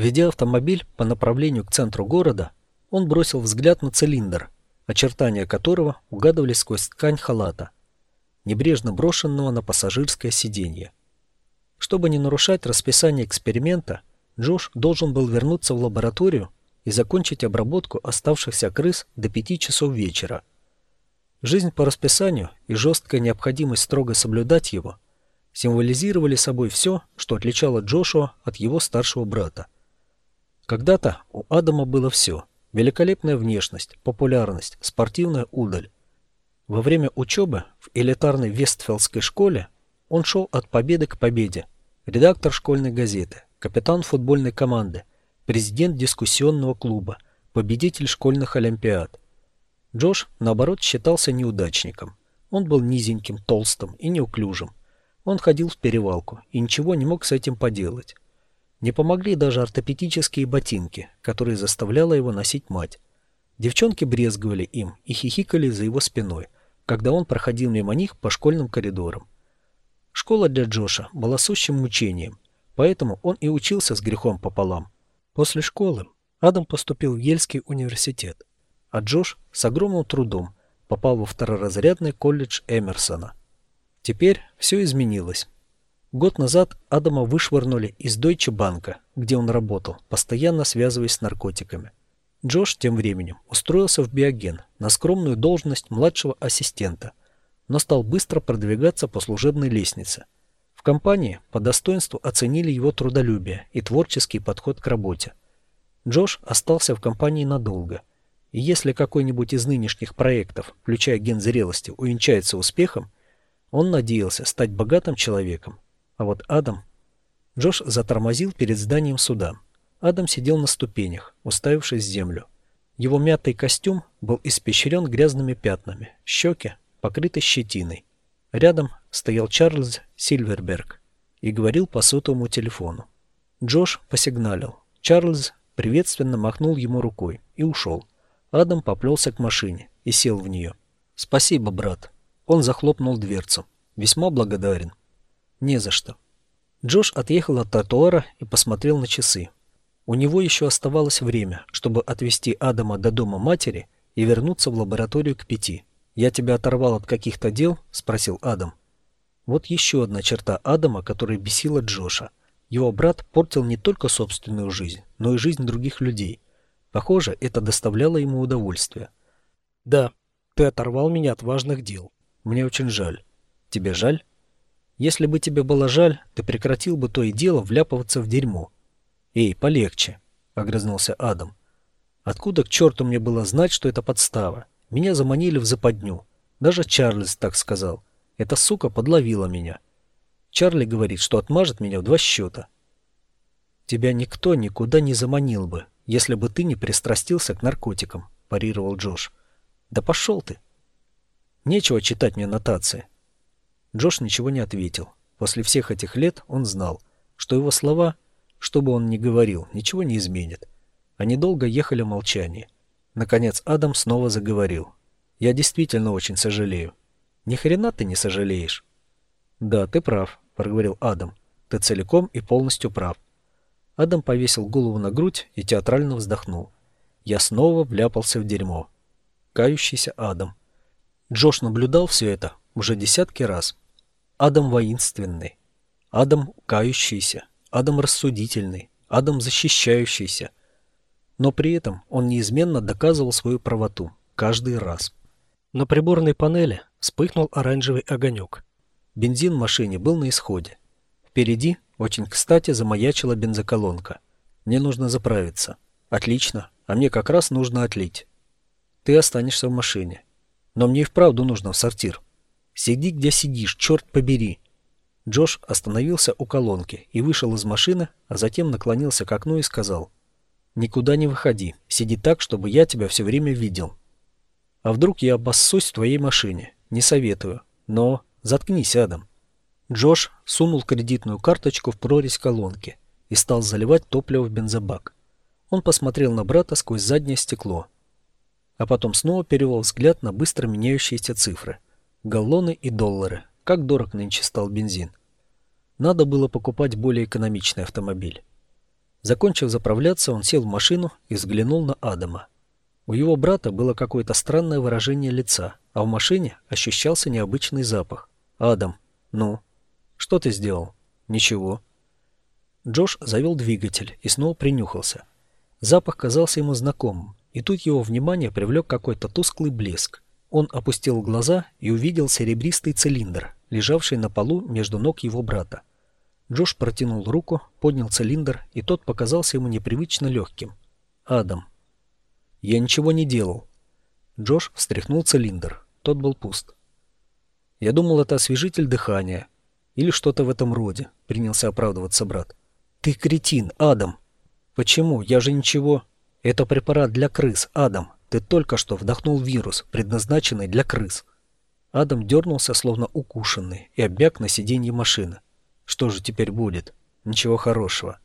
Ведя автомобиль по направлению к центру города, он бросил взгляд на цилиндр, очертания которого угадывались сквозь ткань халата, небрежно брошенного на пассажирское сиденье. Чтобы не нарушать расписание эксперимента, Джош должен был вернуться в лабораторию и закончить обработку оставшихся крыс до пяти часов вечера. Жизнь по расписанию и жесткая необходимость строго соблюдать его символизировали собой все, что отличало Джошуа от его старшего брата. Когда-то у Адама было все – великолепная внешность, популярность, спортивная удаль. Во время учебы в элитарной Вестфелдской школе он шел от победы к победе. Редактор школьной газеты, капитан футбольной команды, президент дискуссионного клуба, победитель школьных олимпиад. Джош, наоборот, считался неудачником. Он был низеньким, толстым и неуклюжим. Он ходил в перевалку и ничего не мог с этим поделать. Не помогли даже ортопедические ботинки, которые заставляла его носить мать. Девчонки брезговали им и хихикали за его спиной, когда он проходил мимо них по школьным коридорам. Школа для Джоша была сущим мучением, поэтому он и учился с грехом пополам. После школы Адам поступил в Ельский университет, а Джош с огромным трудом попал во второразрядный колледж Эмерсона. Теперь все изменилось. Год назад Адама вышвырнули из Deutsche Банка, где он работал, постоянно связываясь с наркотиками. Джош тем временем устроился в Биоген на скромную должность младшего ассистента, но стал быстро продвигаться по служебной лестнице. В компании по достоинству оценили его трудолюбие и творческий подход к работе. Джош остался в компании надолго – и если какой-нибудь из нынешних проектов, включая ген зрелости, увенчается успехом, он надеялся стать богатым человеком. А вот Адам... Джош затормозил перед зданием суда. Адам сидел на ступенях, уставившись в землю. Его мятый костюм был испещрен грязными пятнами, щеки покрыты щетиной. Рядом стоял Чарльз Сильверберг и говорил по сотовому телефону. Джош посигналил. Чарльз приветственно махнул ему рукой и ушел. Адам поплелся к машине и сел в нее. «Спасибо, брат». Он захлопнул дверцу. «Весьма благодарен». «Не за что». Джош отъехал от тротуара и посмотрел на часы. У него еще оставалось время, чтобы отвезти Адама до дома матери и вернуться в лабораторию к пяти. «Я тебя оторвал от каких-то дел?» – спросил Адам. Вот еще одна черта Адама, которая бесила Джоша. Его брат портил не только собственную жизнь, но и жизнь других людей – Похоже, это доставляло ему удовольствие. «Да, ты оторвал меня от важных дел. Мне очень жаль. Тебе жаль? Если бы тебе было жаль, ты прекратил бы то и дело вляпываться в дерьмо». «Эй, полегче», — огрызнулся Адам. «Откуда к черту мне было знать, что это подстава? Меня заманили в западню. Даже Чарльз так сказал. Эта сука подловила меня. Чарли говорит, что отмажет меня в два счета. Тебя никто никуда не заманил бы, если бы ты не пристрастился к наркотикам», – парировал Джош. «Да пошел ты!» «Нечего читать мне нотации». Джош ничего не ответил. После всех этих лет он знал, что его слова, что бы он ни говорил, ничего не изменит. Они долго ехали в молчании. Наконец Адам снова заговорил. «Я действительно очень сожалею». «Ни хрена ты не сожалеешь». «Да, ты прав», — проговорил Адам. «Ты целиком и полностью прав. Адам повесил голову на грудь и театрально вздохнул. Я снова вляпался в дерьмо. Кающийся Адам. Джош наблюдал все это уже десятки раз. Адам воинственный. Адам кающийся. Адам рассудительный. Адам защищающийся. Но при этом он неизменно доказывал свою правоту. Каждый раз. На приборной панели вспыхнул оранжевый огонек. Бензин в машине был на исходе. Впереди очень кстати замаячила бензоколонка. Мне нужно заправиться. Отлично. А мне как раз нужно отлить. Ты останешься в машине. Но мне и вправду нужно в сортир. Сиди, где сидишь, черт побери. Джош остановился у колонки и вышел из машины, а затем наклонился к окну и сказал. «Никуда не выходи. Сиди так, чтобы я тебя все время видел. А вдруг я обоссусь в твоей машине? Не советую. Но заткнись, Адам. Джош сунул кредитную карточку в прорезь колонки и стал заливать топливо в бензобак. Он посмотрел на брата сквозь заднее стекло, а потом снова перевел взгляд на быстро меняющиеся цифры. Галлоны и доллары. Как дорог нынче стал бензин. Надо было покупать более экономичный автомобиль. Закончив заправляться, он сел в машину и взглянул на Адама. У его брата было какое-то странное выражение лица, а в машине ощущался необычный запах. «Адам, ну?» «Что ты сделал?» «Ничего». Джош завел двигатель и снова принюхался. Запах казался ему знакомым, и тут его внимание привлек какой-то тусклый блеск. Он опустил глаза и увидел серебристый цилиндр, лежавший на полу между ног его брата. Джош протянул руку, поднял цилиндр, и тот показался ему непривычно легким. «Адам». «Я ничего не делал». Джош встряхнул цилиндр. Тот был пуст. «Я думал, это освежитель дыхания. Или что-то в этом роде», — принялся оправдываться брат. «Ты кретин, Адам!» «Почему? Я же ничего...» «Это препарат для крыс, Адам. Ты только что вдохнул вирус, предназначенный для крыс». Адам дернулся, словно укушенный, и обмяк на сиденье машины. Что же теперь будет? Ничего хорошего.